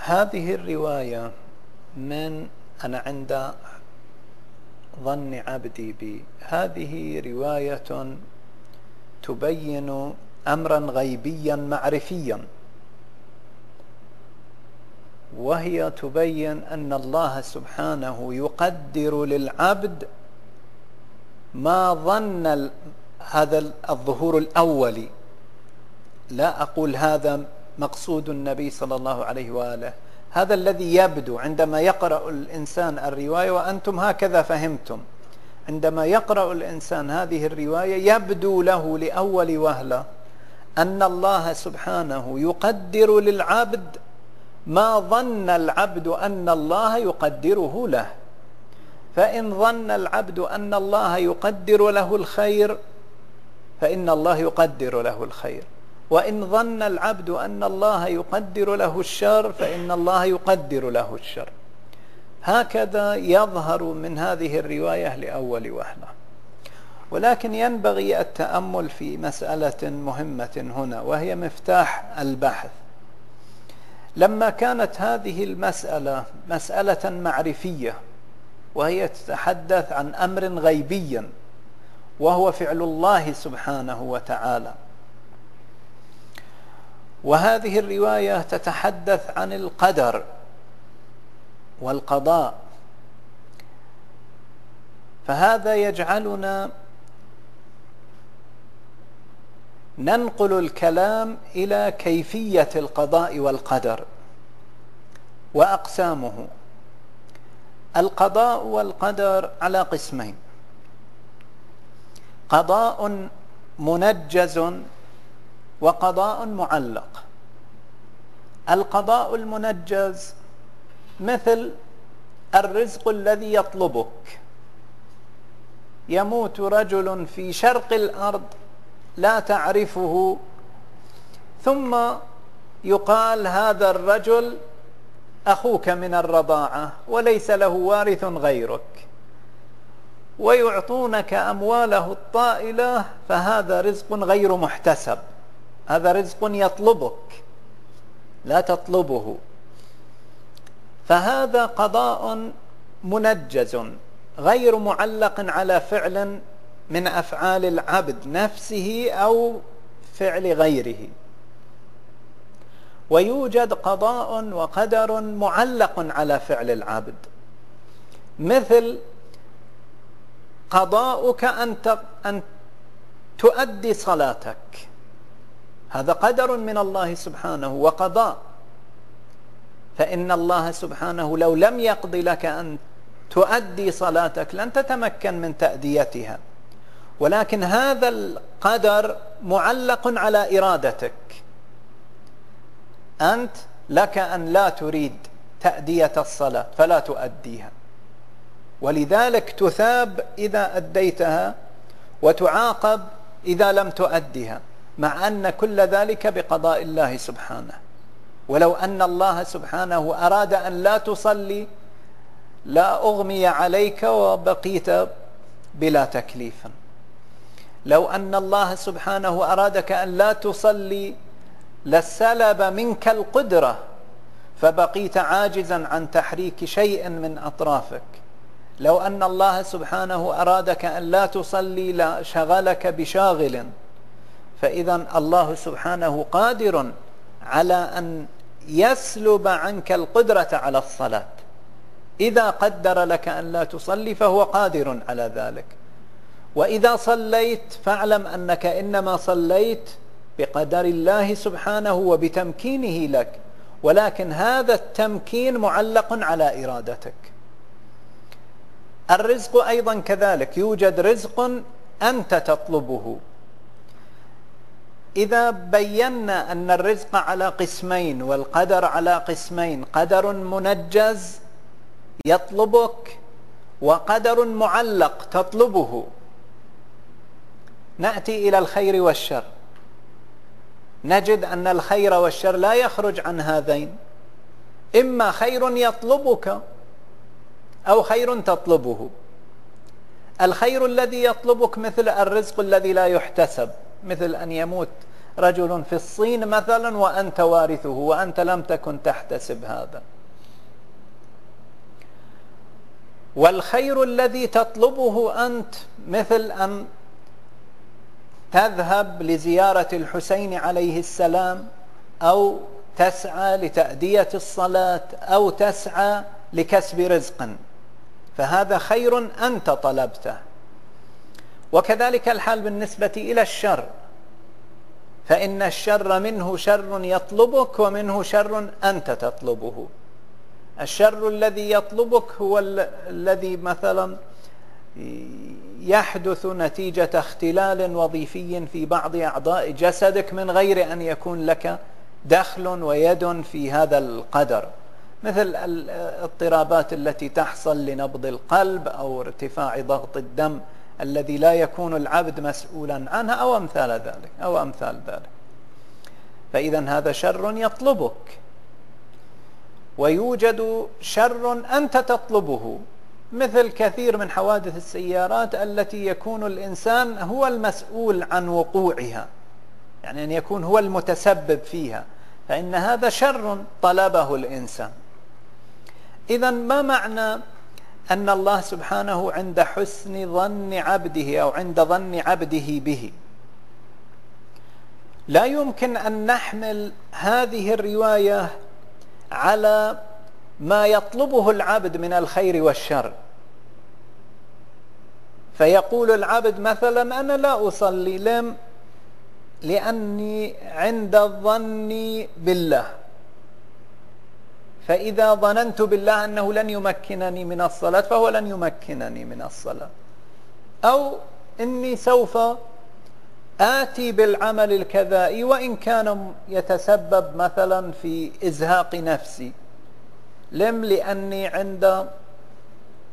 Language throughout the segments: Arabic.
هذه الرواية من أنا عند ظن عبدي بي. هذه رواية تبين أمرا غيبيا معرفيا. وهي تبين أن الله سبحانه يقدر للعبد ما ظن هذا الظهور الأولي لا أقول هذا مقصود النبي صلى الله عليه وآله. هذا الذي يبدو عندما يقرأ الإنسان الرواية وأنتم هكذا فهمتم. عندما يقرأ الإنسان هذه الرواية يبدو له لأول وهلة أن الله سبحانه يقدر للعبد ما ظن العبد أن الله يقدره له. فإن ظن العبد أن الله يقدر له الخير فإن الله يقدر له الخير. وإن ظن العبد أن الله يقدر له الشر فإن الله يقدر له الشر. هكذا يظهر من هذه الرواية لأول وهلة ولكن ينبغي التأمل في مسألة مهمة هنا وهي مفتاح البحث. لما كانت هذه المسألة مسألة معرفية وهي تتحدث عن أمر غيبي وهو فعل الله سبحانه وتعالى وهذه الرواية تتحدث عن القدر والقضاء. فهذا يجعلنا ننقل الكلام إلى كيفية القضاء والقدر وأقسامه. القضاء والقدر على قسمين قضاء منجز وقضاء معلق. القضاء المنجز مثل الرزق الذي يطلبك. يموت رجل في شرق الأرض لا تعرفه ثم يقال هذا الرجل أخوك من الرضاعة وليس له وارث غيرك. ويعطونك أمواله الطائلة فهذا رزق غير محتسب. هذا رزق يطلبك لا تطلبه. فهذا قضاء منجز غير معلق على فعل من أفعال العبد نفسه أو فعل غيره. ويوجد قضاء وقدر معلق على فعل العبد. مثل قضاؤك أن أن تؤدي صلاتك. هذا قدر من الله سبحانه وقضاء فإن الله سبحانه لو لم يقض لك أن تؤدي صلاتك لن تتمكن من تأديتها. ولكن هذا القدر معلق على إرادتك. أنت لك أن لا تريد تأدية الصلاة فلا تؤديها. ولذلك تثاب إذا أديتها وتعاقب إذا لم تؤدها مع أن كل ذلك بقضاء الله سبحانه. ولو أن الله سبحانه أراد أن لا تصلي لا أغمي عليك وبقيت بلا تكليف. لو أن الله سبحانه أرادك أن لا تصلي لسلب منك القدرة فبقيت عاجزا عن تحريك شيء من أطرافك. لو أن الله سبحانه أرادك أن لا تصلي لشغلك بشاغل. فإذا الله سبحانه قادر على أن يسلب عنك القدرة على الصلاة. إذا قدر لك أن لا تصلي فهو قادر على ذلك. وإذا صليت فاعلم أنك إنما صليت بقدر الله سبحانه وبتمكينه لك. ولكن هذا التمكين معلق على إرادتك. الرزق أيضا كذلك. يوجد رزق أنت تطلبه. إذا بينا أن الرزق على قسمين والقدر على قسمين قدر منجز يطلبك وقدر معلق تطلبه. نأتي إلى الخير والشر. نجد أن الخير والشر لا يخرج عن هذين. إما خير يطلبك أو خير تطلبه. الخير الذي يطلبك مثل الرزق الذي لا يحتسب. مثل أن يموت رجل في الصين مثلا وأنت وارثه وأنت لم تكن تحتسب هذا. والخير الذي تطلبه أنت مثل أن تذهب لزيارة الحسين عليه السلام أو تسعى لتأدية الصلاة أو تسعى لكسب رزق. فهذا خير أنت طلبته. وكذلك الحال بالنسبة إلى الشر. فإن الشر منه شر يطلبك ومنه شر أنت تطلبه. الشر الذي يطلبك هو الذي مثلا يحدث نتيجة اختلال وظيفي في بعض أعضاء جسدك من غير أن يكون لك دخل ويد في هذا القدر. مثل الاضطرابات التي تحصل لنبض القلب أو ارتفاع ضغط الدم الذي لا يكون العبد مسؤولا عنها أو أمثال ذلك أو أمثال ذلك. فإذا هذا شر يطلبك. ويوجد شر أنت تطلبه مثل كثير من حوادث السيارات التي يكون الإنسان هو المسؤول عن وقوعها يعني أن يكون هو المتسبب فيها فإن هذا شر طلبه الإنسان. إذا ما معنى أن الله سبحانه عند حسن ظن عبده أو عند ظن عبده به. لا يمكن أن نحمل هذه الرواية على ما يطلبه العبد من الخير والشر. فيقول العبد مثلا أنا لا أصلي لم لأني عند الظن بالله. فإذا ظننت بالله أنه لن يمكنني من الصلاة فهو لن يمكنني من الصلاة. أو إني سوف آتي بالعمل الكذائي وإن كان يتسبب مثلا في إزهاق نفسي. لم لأني عند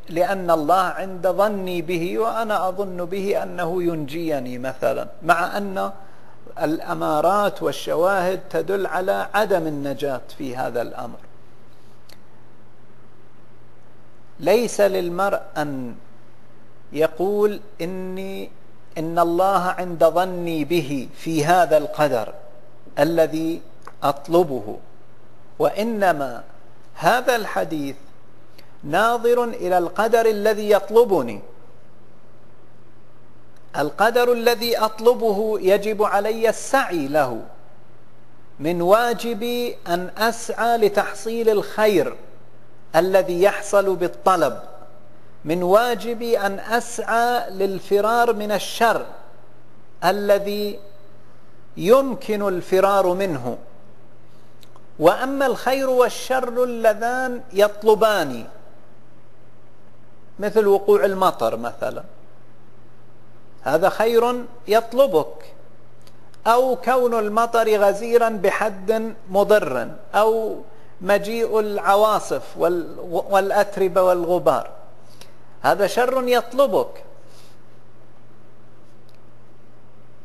لأن الله عند ظني به وأنا أظن به أنه ينجيني مثلا مع أن الأمارات والشواهد تدل على عدم النجاة في هذا الأمر. ليس للمرء أن يقول إني إن الله عند ظني به في هذا القدر الذي أطلبه. وإنما هذا الحديث ناظر إلى القدر الذي يطلبني. القدر الذي أطلبه يجب علي السعي له من واجبي أن أسعى لتحصيل الخير. الذي يحصل بالطلب من واجبي أن أسعى للفرار من الشر الذي يمكن الفرار منه. وأما الخير والشر اللذان يطلبان مثل وقوع المطر مثلا. هذا خير يطلبك. أو كون المطر غزيرا بحد مضر أو مجيء العواصف والأتربة والغبار. هذا شر يطلبك.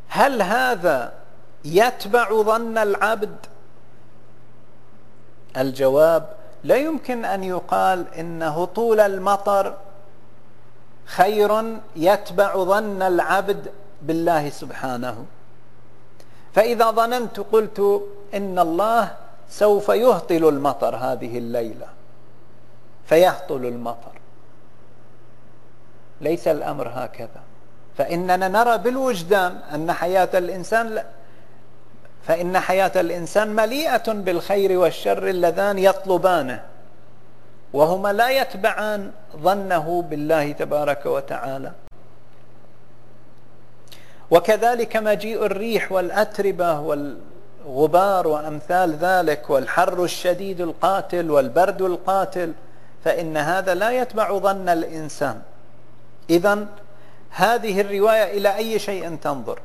هل هذا يتبع ظن العبد؟ الجواب لا يمكن أن يقال إن هطول المطر خير يتبع ظن العبد بالله سبحانه. فإذا ظننت قلت إن الله سوف يهطل المطر هذه الليلة. فيهطل المطر. ليس الأمر هكذا. فإننا نرى بالوجدان أن حياة الإنسان لا فإن حياة الإنسان مليئة بالخير والشر اللذان يطلبانه وهما لا يتبعان ظنه بالله تبارك وتعالى. وكذلك مجيء الريح والأتربة والغبار وأمثال ذلك والحر الشديد القاتل والبرد القاتل فإن هذا لا يتبع ظن الإنسان. إذا هذه الرواية إلى أي شيء تنظر؟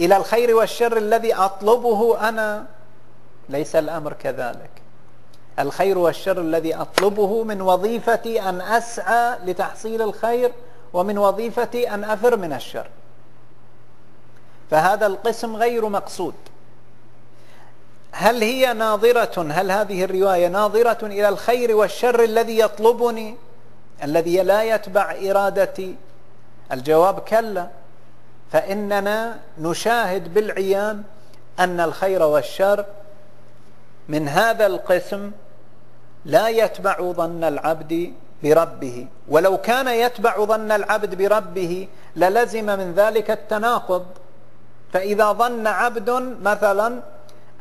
إلى الخير والشر الذي أطلبه أنا؟ ليس الأمر كذلك. الخير والشر الذي أطلبه من وظيفتي أن أسعى لتحصيل الخير ومن وظيفتي أن أفر من الشر. فهذا القسم غير مقصود. هل هي ناظرة؟ هل هذه الرواية ناظرة إلى الخير والشر الذي يطلبني؟ الذي لا يتبع إرادتي؟ الجواب كلا. فإننا نشاهد بالعيان أن الخير والشر من هذا القسم لا يتبع ظن العبد بربه. ولو كان يتبع ظن العبد بربه للزم من ذلك التناقض. فإذا ظن عبد مثلا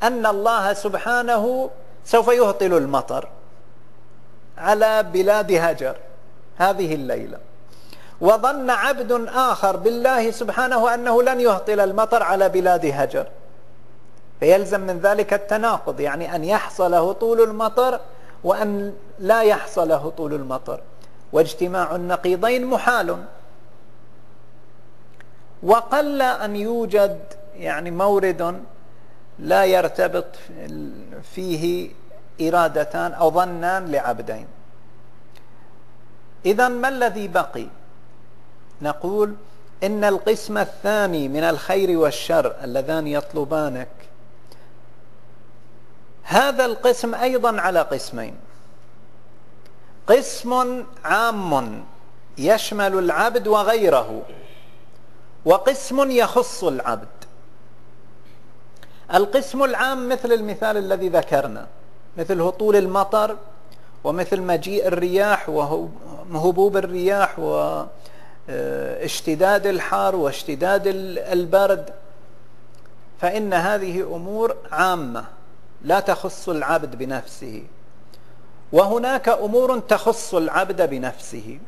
أن الله سبحانه سوف يهطل المطر على بلاد هجر هذه الليلة. وظن عبد آخر بالله سبحانه أنه لن يهطل المطر على بلاد هجر فيلزم من ذلك التناقض يعني أن يحصل هطول المطر وأن لا يحصل هطول المطر. واجتماع النقيضين محال. وقل أن يوجد يعني مورد لا يرتبط فيه إرادتان أو ظنان لعبدين. إذا ما الذي بقي؟ نقول إن القسم الثاني من الخير والشر اللذان يطلبانك. هذا القسم أيضا على قسمين. قسم عام يشمل العبد وغيره وقسم يخص العبد. القسم العام مثل المثال الذي ذكرنا مثل هطول المطر ومثل مجيء الرياح وهبوب الرياح واشتداد الحار واشتداد البرد. فإن هذه أمور عامة لا تخص العبد بنفسه وهناك أمور تخص العبد بنفسه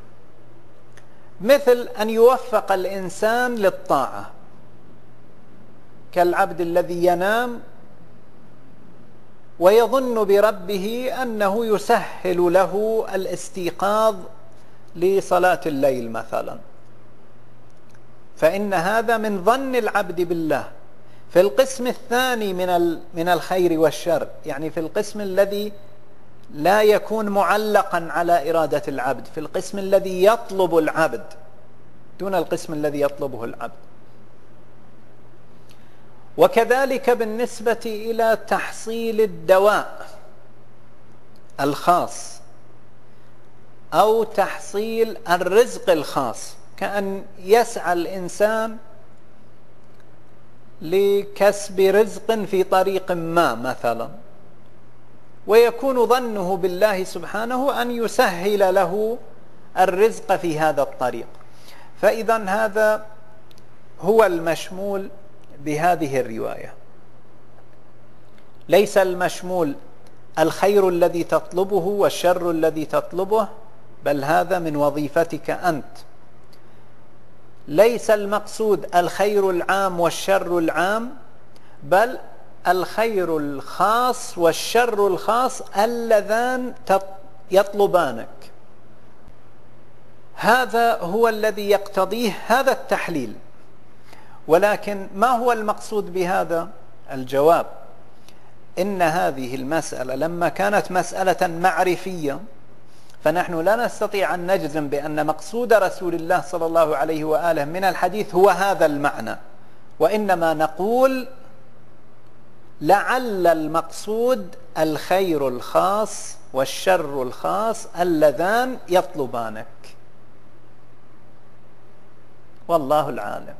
مثل أن يوفق الإنسان للطاعة. كالعبد الذي ينام ويظن بربه أنه يسهل له الاستيقاظ لصلاة الليل مثلا. فإن هذا من ظن العبد بالله. في القسم الثاني من من الخير والشر يعني في القسم الذي لا يكون معلقا على إرادة العبد في القسم الذي يطلب العبد دون القسم الذي يطلبه العبد. وكذلك بالنسبة إلى تحصيل الدواء الخاص أو تحصيل الرزق الخاص. كأن يسعى الإنسان لكسب رزق في طريق ما مثلا. ويكون ظنه بالله سبحانه أن يسهل له الرزق في هذا الطريق. فإذا هذا هو المشمول بهذه الرواية. ليس المشمول الخير الذي تطلبه والشر الذي تطلبه بل هذا من وظيفتك أنت. ليس المقصود الخير العام والشر العام بل الخير الخاص والشر الخاص اللذان يطلبانك. هذا هو الذي يقتضيه هذا التحليل. ولكن ما هو المقصود بهذا الجواب؟ إن هذه المسألة لما كانت مسألة معرفية فنحن لا نستطيع أن نجزم بأن مقصود رسول الله صلى الله عليه وآله من الحديث هو هذا المعنى. وإنما نقول لعل المقصود الخير الخاص والشر الخاص اللذان يطلبانك. والله العالم.